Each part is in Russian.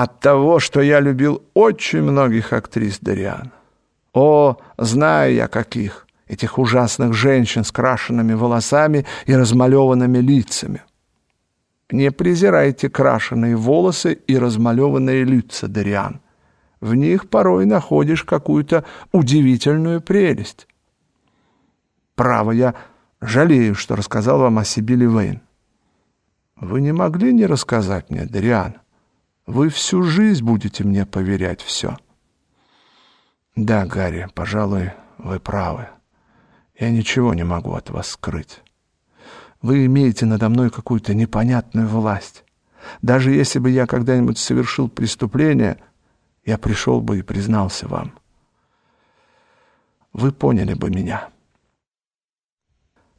От того, что я любил очень многих актрис, Дариан. О, знаю я каких, этих ужасных женщин с крашенными волосами и размалеванными лицами. Не презирайте крашеные волосы и размалеванные лица, Дариан. В них порой находишь какую-то удивительную прелесть. Право, я жалею, что рассказал вам о Сибиле Вейн. Вы не могли не рассказать мне, Дариан? Вы всю жизнь будете мне поверять все. Да, Гарри, пожалуй, вы правы. Я ничего не могу от вас скрыть. Вы имеете надо мной какую-то непонятную власть. Даже если бы я когда-нибудь совершил преступление, я пришел бы и признался вам. Вы поняли бы меня.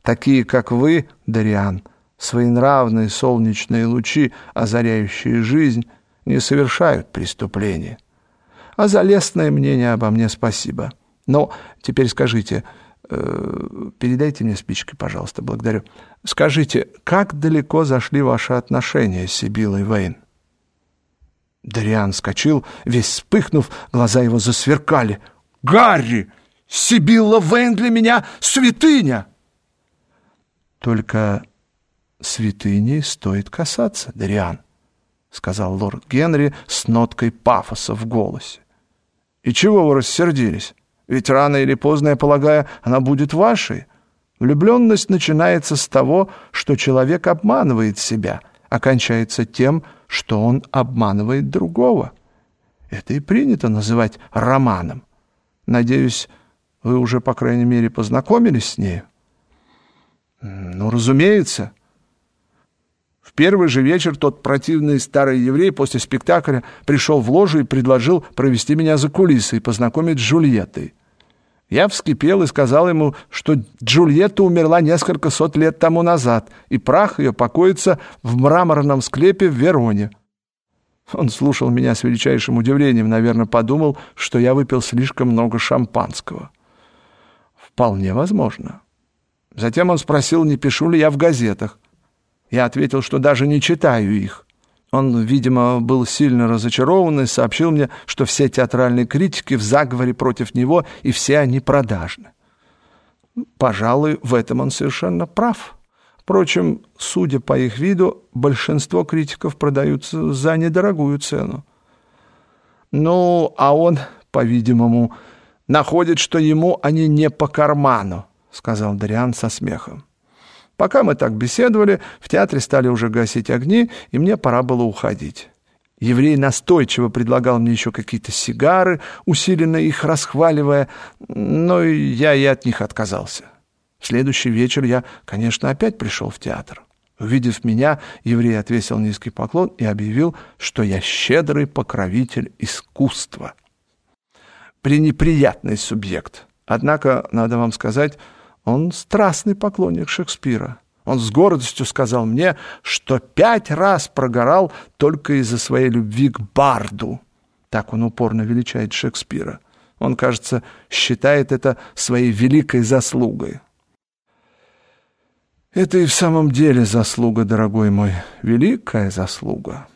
Такие, как вы, Дариан, своенравные солнечные лучи, озаряющие жизнь, не совершают преступления. А за лестное мнение обо мне спасибо. Но теперь скажите, э, передайте мне спички, пожалуйста, благодарю. Скажите, как далеко зашли ваши отношения с Сибилой Вейн? Дариан скочил, весь вспыхнув, глаза его засверкали. «Гарри! Сибилла Вейн для меня святыня!» «Только святыней стоит касаться, Дариан», — сказал лорд Генри с ноткой пафоса в голосе. «И чего вы рассердились? Ведь рано или поздно, я полагаю, она будет вашей. Влюбленность начинается с того, что человек обманывает себя, а кончается тем, что он обманывает другого. Это и принято называть романом. Надеюсь, вы уже, по крайней мере, познакомились с нею?» «Ну, разумеется», первый же вечер тот противный старый еврей после спектакля пришел в ложу и предложил провести меня за кулисы и познакомить с Джульеттой. Я вскипел и сказал ему, что Джульетта умерла несколько сот лет тому назад, и прах ее покоится в мраморном склепе в Вероне. Он слушал меня с величайшим удивлением, наверное, подумал, что я выпил слишком много шампанского. Вполне возможно. Затем он спросил, не пишу ли я в газетах. Я ответил, что даже не читаю их. Он, видимо, был сильно разочарован и сообщил мне, что все театральные критики в заговоре против него, и все они продажны. Пожалуй, в этом он совершенно прав. Впрочем, судя по их виду, большинство критиков продаются за недорогую цену. Ну, а он, по-видимому, находит, что ему они не по карману, сказал Дариан со смехом. Пока мы так беседовали, в театре стали уже гасить огни, и мне пора было уходить. Еврей настойчиво предлагал мне еще какие-то сигары, усиленно их расхваливая, но я и от них отказался. В следующий вечер я, конечно, опять пришел в театр. Увидев меня, еврей отвесил низкий поклон и объявил, что я щедрый покровитель искусства. Пренеприятный субъект. Однако, надо вам сказать, он страстный поклонник Шекспира. Он с гордостью сказал мне, что пять раз прогорал только из-за своей любви к Барду. Так он упорно величает Шекспира. Он, кажется, считает это своей великой заслугой. Это и в самом деле заслуга, дорогой мой, великая заслуга.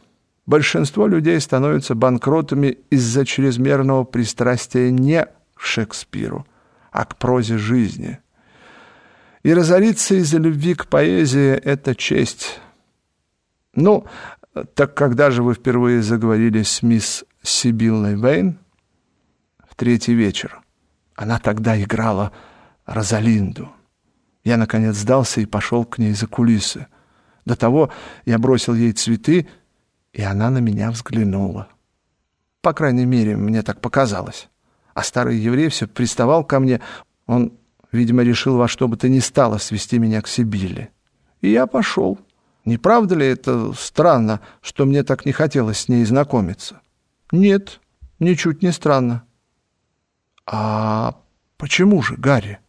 Большинство людей становятся банкротами из-за чрезмерного пристрастия не к Шекспиру, а к прозе жизни. И разориться из-за любви к поэзии — это честь. Ну, так когда же вы впервые заговорили с мисс Сибиллой Вейн? В третий вечер. Она тогда играла Розалинду. Я, наконец, сдался и пошел к ней за кулисы. До того я бросил ей цветы, и она на меня взглянула. По крайней мере, мне так показалось. А старый еврей все приставал ко мне. Он Видимо, решил во что бы то ни стало свести меня к Сибилле. И я пошел. Не правда ли это странно, что мне так не хотелось с ней знакомиться? Нет, ничуть не странно. А почему же, Гарри?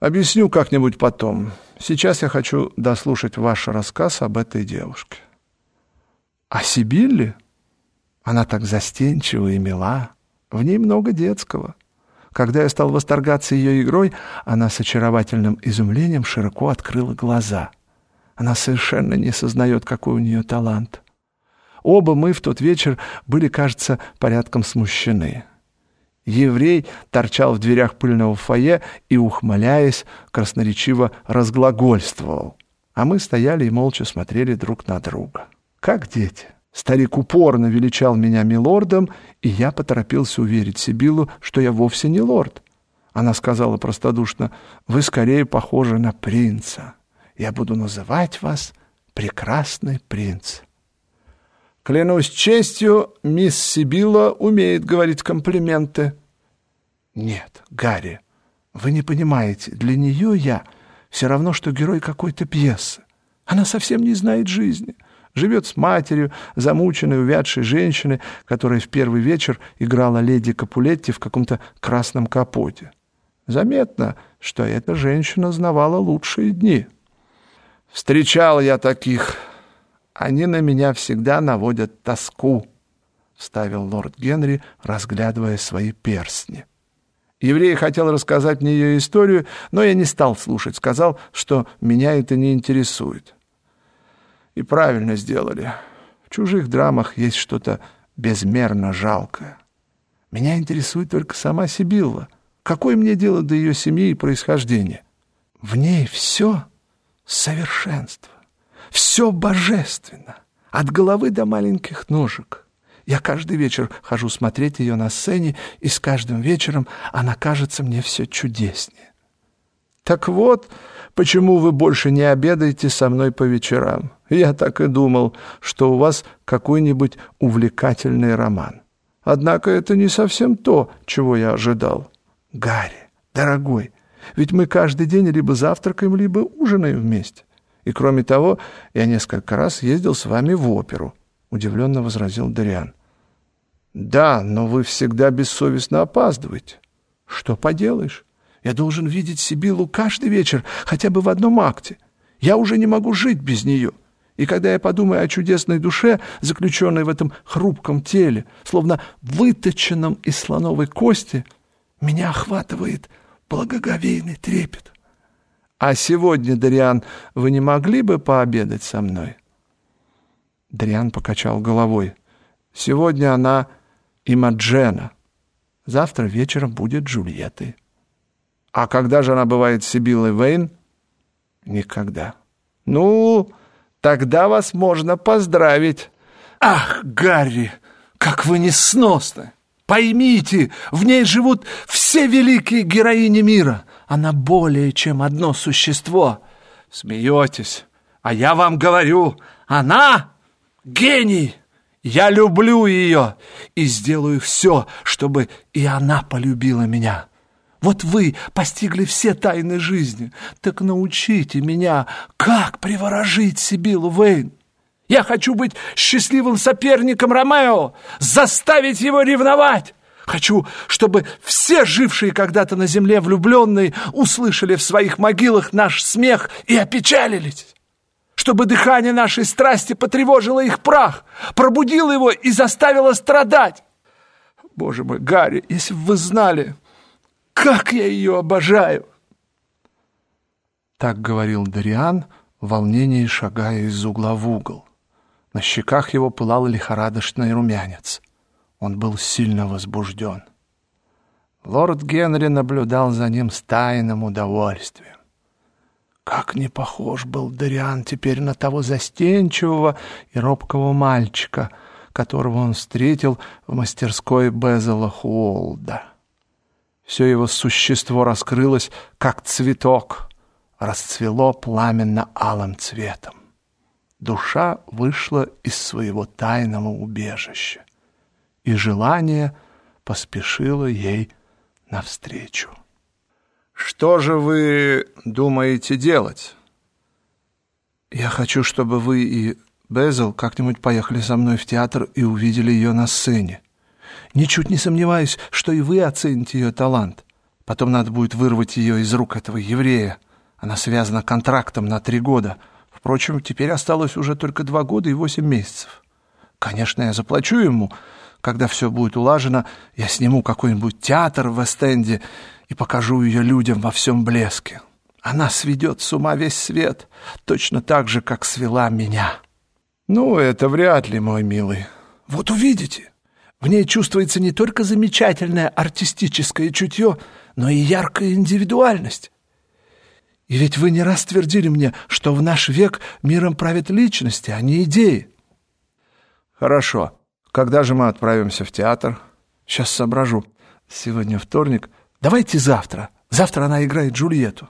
Объясню как-нибудь потом. Сейчас я хочу дослушать ваш рассказ об этой девушке. А Сибилле? Она так застенчива и мила. В ней много детского. Когда я стал восторгаться ее игрой, она с очаровательным изумлением широко открыла глаза. Она совершенно не сознает, какой у нее талант. Оба мы в тот вечер были, кажется, порядком смущены. Еврей торчал в дверях пыльного фойе и, ухмыляясь, красноречиво разглагольствовал. А мы стояли и молча смотрели друг на друга. Как дети. Старик упорно величал меня милордом, и я поторопился уверить Сибилу, что я вовсе не лорд. Она сказала простодушно, «Вы скорее похожи на принца. Я буду называть вас прекрасный принц». Клянусь честью, мисс Сибила умеет говорить комплименты. Нет, Гарри, вы не понимаете, для нее я все равно, что герой какой-то пьесы. Она совсем не знает жизни. Живет с матерью, замученной, увядшей женщиной, которая в первый вечер играла леди Капулетти в каком-то красном капоте. Заметно, что эта женщина знавала лучшие дни. Встречал я таких. Они на меня всегда наводят тоску, — вставил лорд Генри, разглядывая свои перстни. Еврей хотел рассказать мне ее историю, но я не стал слушать, сказал, что меня это не интересует. И правильно сделали. В чужих драмах есть что-то безмерно жалкое. Меня интересует только сама Сибилла. Какое мне дело до ее семьи и происхождения? В ней все совершенство, все божественно, от головы до маленьких ножек. Я каждый вечер хожу смотреть ее на сцене, и с каждым вечером она кажется мне все чудеснее. Так вот, почему вы больше не обедаете со мной по вечерам. Я так и думал, что у вас какой-нибудь увлекательный роман. Однако это не совсем то, чего я ожидал. Гарри, дорогой, ведь мы каждый день либо завтракаем, либо ужинаем вместе. И кроме того, я несколько раз ездил с вами в оперу, удивленно возразил Дариан. Да, но вы всегда бессовестно опаздываете. Что поделаешь? Я должен видеть Сибилу каждый вечер, хотя бы в одном акте. Я уже не могу жить без нее. И когда я подумаю о чудесной душе, заключенной в этом хрупком теле, словно выточенном из слоновой кости, меня охватывает благоговейный трепет. А сегодня, Дариан, вы не могли бы пообедать со мной? Дариан покачал головой. Сегодня она Имаджена. Завтра вечером будет Джульеттой. А когда же она бывает Сибиллой Вейн? Никогда. Ну, тогда вас можно поздравить. Ах, Гарри, как вы несносны! Поймите, в ней живут все великие героини мира. Она более чем одно существо. Смеетесь, а я вам говорю, она гений. Я люблю ее и сделаю все, чтобы и она полюбила меня. Вот вы постигли все тайны жизни, так научите меня, как приворожить Сибилу Вейн. Я хочу быть счастливым соперником Ромео, заставить его ревновать. Хочу, чтобы все жившие когда-то на земле влюбленные услышали в своих могилах наш смех и опечалились чтобы дыхание нашей страсти потревожило их прах, пробудило его и заставило страдать. Боже мой, Гарри, если бы вы знали, как я ее обожаю!» Так говорил Дариан, в волнении шагая из угла в угол. На щеках его пылал лихорадочный румянец. Он был сильно возбужден. Лорд Генри наблюдал за ним с тайным удовольствием. Как не похож был Дариан теперь на того застенчивого и робкого мальчика, которого он встретил в мастерской Безела Хуолда. Все его существо раскрылось, как цветок, расцвело пламенно-алым цветом. Душа вышла из своего тайного убежища, и желание поспешило ей навстречу. Что же вы думаете делать? Я хочу, чтобы вы и Безел как-нибудь поехали со мной в театр и увидели ее на сцене. Ничуть не сомневаюсь, что и вы оцените ее талант. Потом надо будет вырвать ее из рук этого еврея. Она связана контрактом на три года. Впрочем, теперь осталось уже только два года и восемь месяцев. Конечно, я заплачу ему. Когда все будет улажено, я сниму какой-нибудь театр в Вест-Энде и покажу ее людям во всем блеске. Она сведет с ума весь свет, точно так же, как свела меня. Ну, это вряд ли, мой милый. Вот увидите. В ней чувствуется не только замечательное артистическое чутье, но и яркая индивидуальность. И ведь вы не раз твердили мне, что в наш век миром правят личности, а не идеи. Хорошо. Когда же мы отправимся в театр? Сейчас соображу. Сегодня вторник. Давайте завтра. Завтра она играет Джульетту.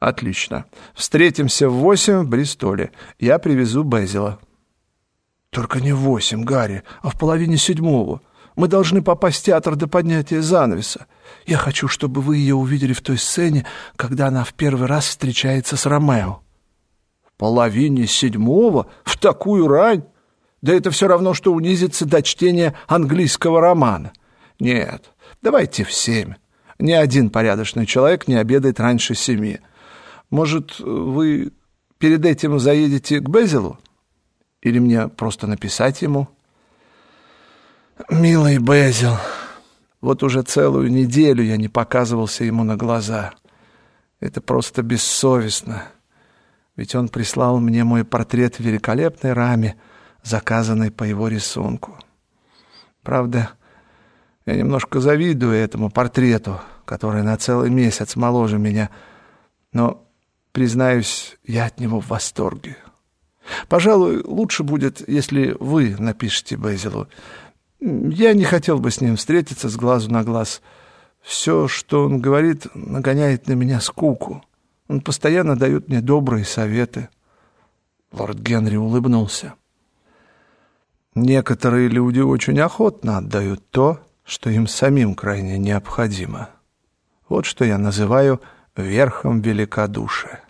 Отлично. Встретимся в восемь в Бристоле. Я привезу Безила. Только не в восемь, Гарри, а в половине седьмого. Мы должны попасть в театр до поднятия занавеса. Я хочу, чтобы вы ее увидели в той сцене, когда она в первый раз встречается с Ромео. В половине седьмого? В такую рань? Да это все равно, что унизиться до чтения английского романа. Нет, давайте в семь. Ни один порядочный человек не обедает раньше семи. Может, вы перед этим заедете к Безилу? Или мне просто написать ему? Милый Безил, вот уже целую неделю я не показывался ему на глаза. Это просто бессовестно. Ведь он прислал мне мой портрет в великолепной раме, заказанной по его рисунку. Правда, я немножко завидую этому портрету, который на целый месяц моложе меня, но, признаюсь, я от него в восторге. Пожалуй, лучше будет, если вы напишете Безилу. Я не хотел бы с ним встретиться с глазу на глаз. Все, что он говорит, нагоняет на меня скуку. Он постоянно дает мне добрые советы. Лорд Генри улыбнулся. Некоторые люди очень охотно отдают то, что им самим крайне необходимо. Вот что я называю верхом великодушия.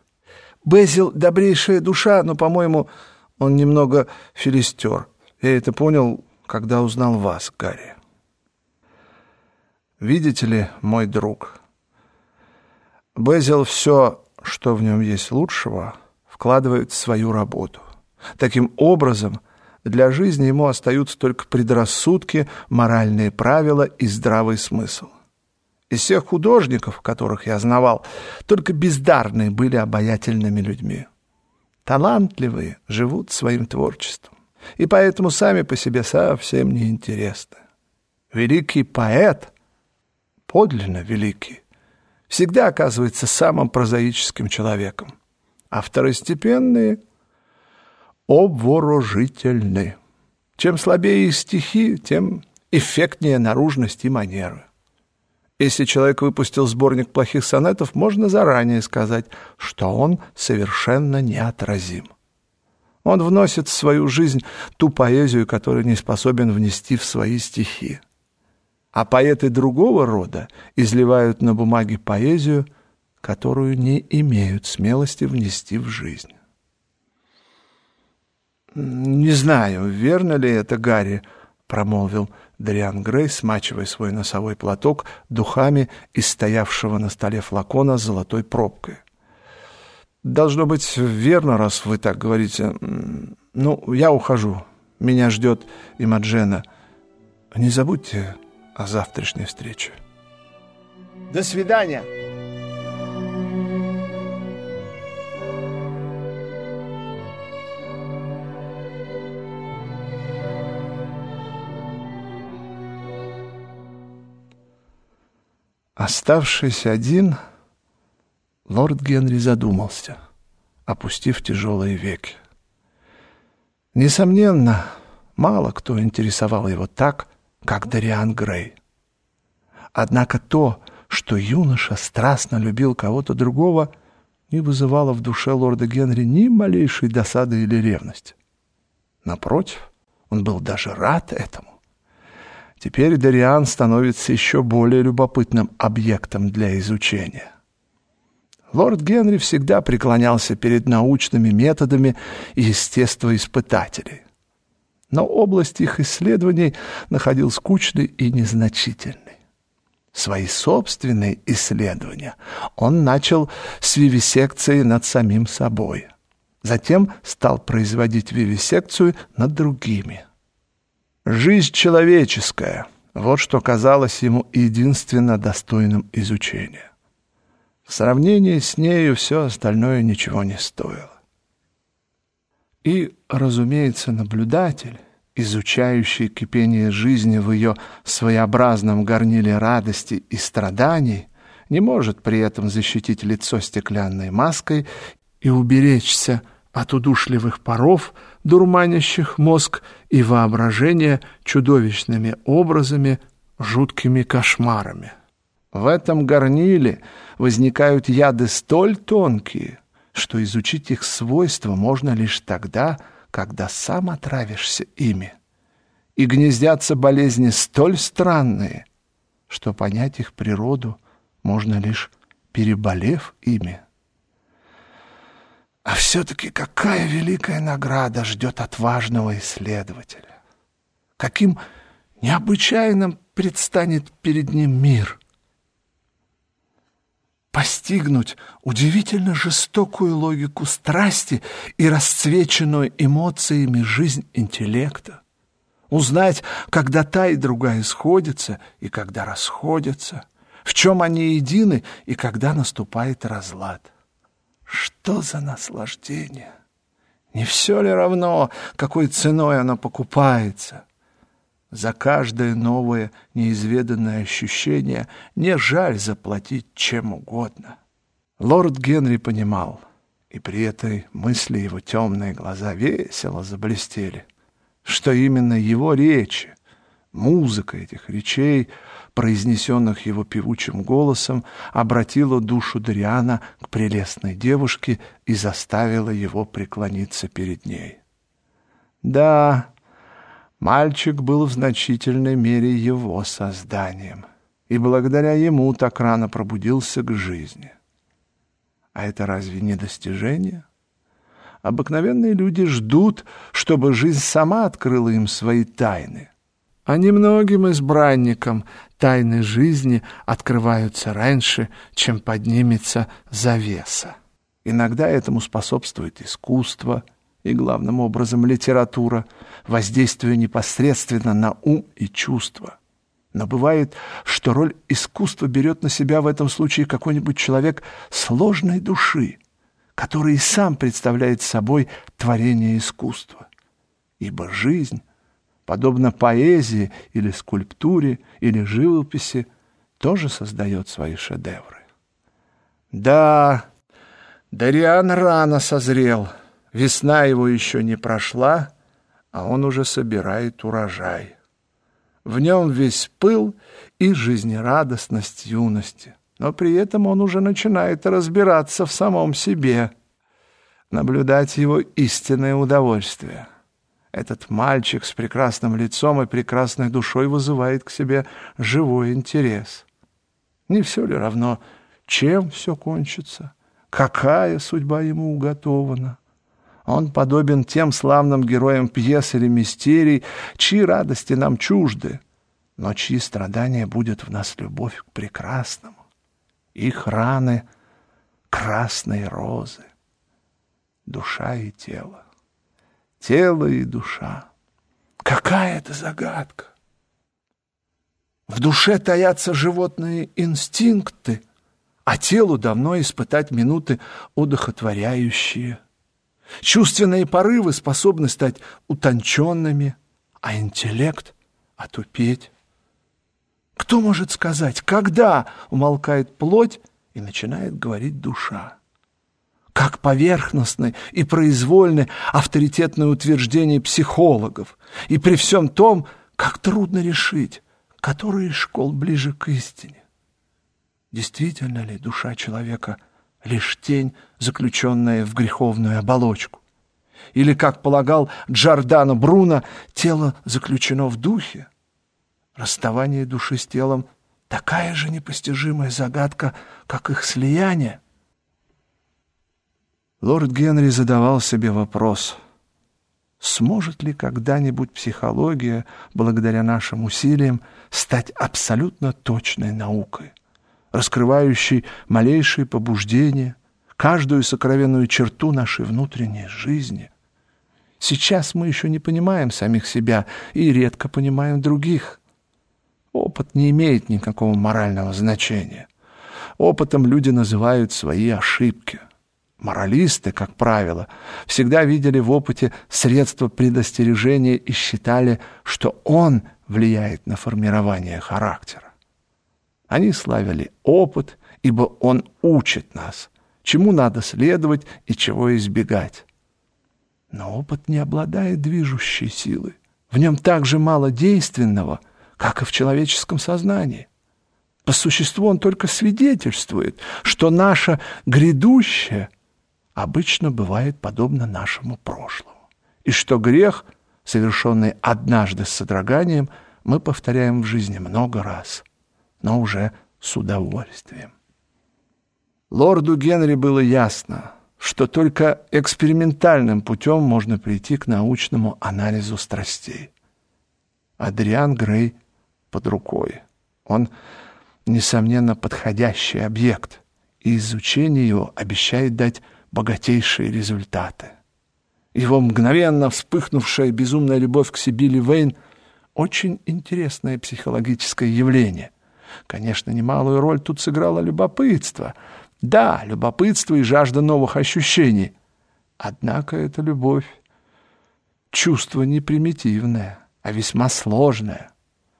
Безил — добрейшая душа, но, по-моему, он немного филистер. Я это понял, когда узнал вас, Гарри. Видите ли, мой друг, Безил все, что в нем есть лучшего, вкладывает в свою работу. Таким образом, для жизни ему остаются только предрассудки, моральные правила и здравый смысл. Из всех художников, которых я знавал, только бездарные были обаятельными людьми. Талантливые живут своим творчеством, и поэтому сами по себе совсем не интересны. Великий поэт, подлинно великий, всегда оказывается самым прозаическим человеком, а второстепенные — обворожительны. Чем слабее их стихи, тем эффектнее наружность и манеры. Если человек выпустил сборник плохих сонетов, можно заранее сказать, что он совершенно неотразим. Он вносит в свою жизнь ту поэзию, которую не способен внести в свои стихи. А поэты другого рода изливают на бумаге поэзию, которую не имеют смелости внести в жизнь. «Не знаю, верно ли это, Гарри», — промолвил Дариан Грей, смачивая свой носовой платок духами из стоявшего на столе флакона с золотой пробкой. «Должно быть верно, раз вы так говорите. Ну, я ухожу. Меня ждет Имаджена. Не забудьте о завтрашней встрече». «До свидания!» Оставшись один, лорд Генри задумался, опустив тяжелые веки. Несомненно, мало кто интересовал его так, как Дариан Грей. Однако то, что юноша страстно любил кого-то другого, не вызывало в душе лорда Генри ни малейшей досады или ревности. Напротив, он был даже рад этому. Теперь Дариан становится еще более любопытным объектом для изучения. Лорд Генри всегда преклонялся перед научными методами естествоиспытателей. Но область их исследований находил скучной и незначительной. Свои собственные исследования он начал с вивисекции над самим собой. Затем стал производить вивисекцию над другими – Жизнь человеческая — вот что казалось ему единственно достойным изучения. В сравнении с нею все остальное ничего не стоило. И, разумеется, наблюдатель, изучающий кипение жизни в ее своеобразном горниле радости и страданий, не может при этом защитить лицо стеклянной маской и уберечься от удушливых паров, дурманящих мозг и воображение чудовищными образами, жуткими кошмарами. В этом горниле возникают яды столь тонкие, что изучить их свойства можно лишь тогда, когда сам отравишься ими. И гнездятся болезни столь странные, что понять их природу можно лишь переболев ими. А все-таки какая великая награда ждет отважного исследователя! Каким необычайным предстанет перед ним мир! Постигнуть удивительно жестокую логику страсти и расцвеченную эмоциями жизнь интеллекта. Узнать, когда та и другая сходятся и когда расходятся, в чем они едины и когда наступает разлад. Что за наслаждение! Не все ли равно, какой ценой оно покупается? За каждое новое неизведанное ощущение не жаль заплатить чем угодно. Лорд Генри понимал, и при этой мысли его темные глаза весело заблестели, что именно его речи, музыка этих речей — произнесенных его певучим голосом, обратила душу Дариана к прелестной девушке и заставила его преклониться перед ней. Да, мальчик был в значительной мере его созданием, и благодаря ему так рано пробудился к жизни. А это разве не достижение? Обыкновенные люди ждут, чтобы жизнь сама открыла им свои тайны. А немногим избранникам тайны жизни открываются раньше, чем поднимется завеса. Иногда этому способствует искусство и, главным образом, литература, воздействуя непосредственно на ум и чувства. Но бывает, что роль искусства берет на себя в этом случае какой-нибудь человек сложной души, который и сам представляет собой творение искусства. Ибо жизнь подобно поэзии или скульптуре или живописи, тоже создает свои шедевры. Да, Дариан рано созрел, весна его еще не прошла, а он уже собирает урожай. В нем весь пыл и жизнерадостность юности, но при этом он уже начинает разбираться в самом себе. Наблюдать его истинное удовольствие — этот мальчик с прекрасным лицом и прекрасной душой вызывает к себе живой интерес. Не все ли равно, чем все кончится, какая судьба ему уготована? Он подобен тем славным героям пьес или мистерий, чьи радости нам чужды, но чьи страдания будет в нас любовь к прекрасному. Их раны — красные розы, душа и тело тело и душа. Какая это загадка! В душе таятся животные инстинкты, а телу давно испытать минуты удохотворяющие. Чувственные порывы способны стать утонченными, а интеллект — отупеть. Кто может сказать, когда умолкает плоть и начинает говорить душа? Как поверхностны и произвольны авторитетные утверждения психологов, и при всем том, как трудно решить, который из школ ближе к истине. Действительно ли душа человека лишь тень, заключенная в греховную оболочку? Или, как полагал Джордано Бруно, тело заключено в духе? Расставание души с телом — такая же непостижимая загадка, как их слияние. Лорд Генри задавал себе вопрос, сможет ли когда-нибудь психология, благодаря нашим усилиям, стать абсолютно точной наукой, раскрывающей малейшие побуждения, каждую сокровенную черту нашей внутренней жизни. Сейчас мы еще не понимаем самих себя и редко понимаем других. Опыт не имеет никакого морального значения. Опытом люди называют свои ошибки — Моралисты, как правило, всегда видели в опыте средства предостережения и считали, что он влияет на формирование характера. Они славили опыт, ибо он учит нас, чему надо следовать и чего избегать. Но опыт не обладает движущей силой. В нем так же мало действенного, как и в человеческом сознании. По существу он только свидетельствует, что наше грядущее обычно бывает подобно нашему прошлому, и что грех, совершенный однажды с содроганием, мы повторяем в жизни много раз, но уже с удовольствием. Лорду Генри было ясно, что только экспериментальным путем можно прийти к научному анализу страстей. Адриан Грей под рукой. Он, несомненно, подходящий объект, и изучение его обещает дать богатейшие результаты. Его мгновенно вспыхнувшая безумная любовь к Сибили Вейн — очень интересное психологическое явление. Конечно, немалую роль тут сыграло любопытство. Да, любопытство и жажда новых ощущений. Однако эта любовь — чувство не примитивное, а весьма сложное.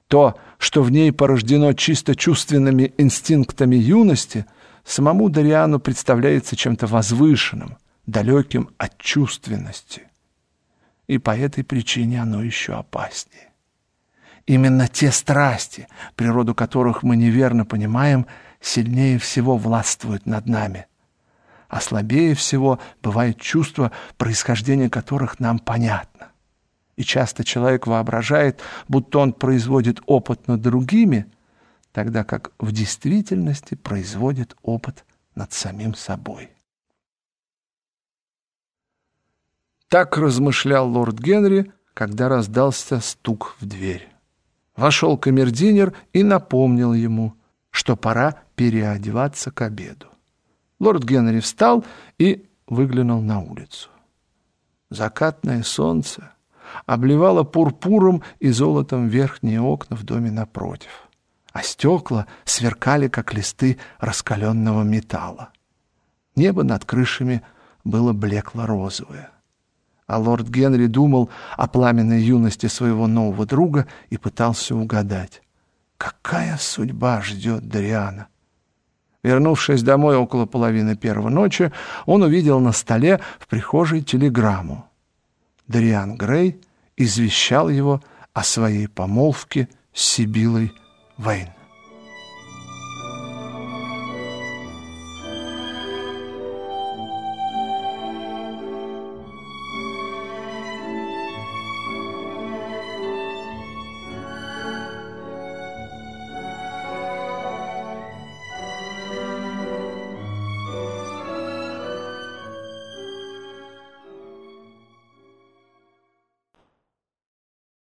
То, что в ней порождено чисто чувственными инстинктами юности, самому Дариану представляется чем-то возвышенным, далеким от чувственности. И по этой причине оно еще опаснее. Именно те страсти, природу которых мы неверно понимаем, сильнее всего властвуют над нами. А слабее всего бывает чувство, происхождение которых нам понятно. И часто человек воображает, будто он производит опыт над другими, тогда как в действительности производит опыт над самим собой. Так размышлял лорд Генри, когда раздался стук в дверь. Вошел камердинер и напомнил ему, что пора переодеваться к обеду. Лорд Генри встал и выглянул на улицу. Закатное солнце обливало пурпуром и золотом верхние окна в доме напротив, а стекла сверкали, как листы раскаленного металла. Небо над крышами было блекло-розовое а лорд Генри думал о пламенной юности своего нового друга и пытался угадать, какая судьба ждет Дариана. Вернувшись домой около половины первой ночи, он увидел на столе в прихожей телеграмму. Дариан Грей извещал его о своей помолвке с Сибилой Вейн.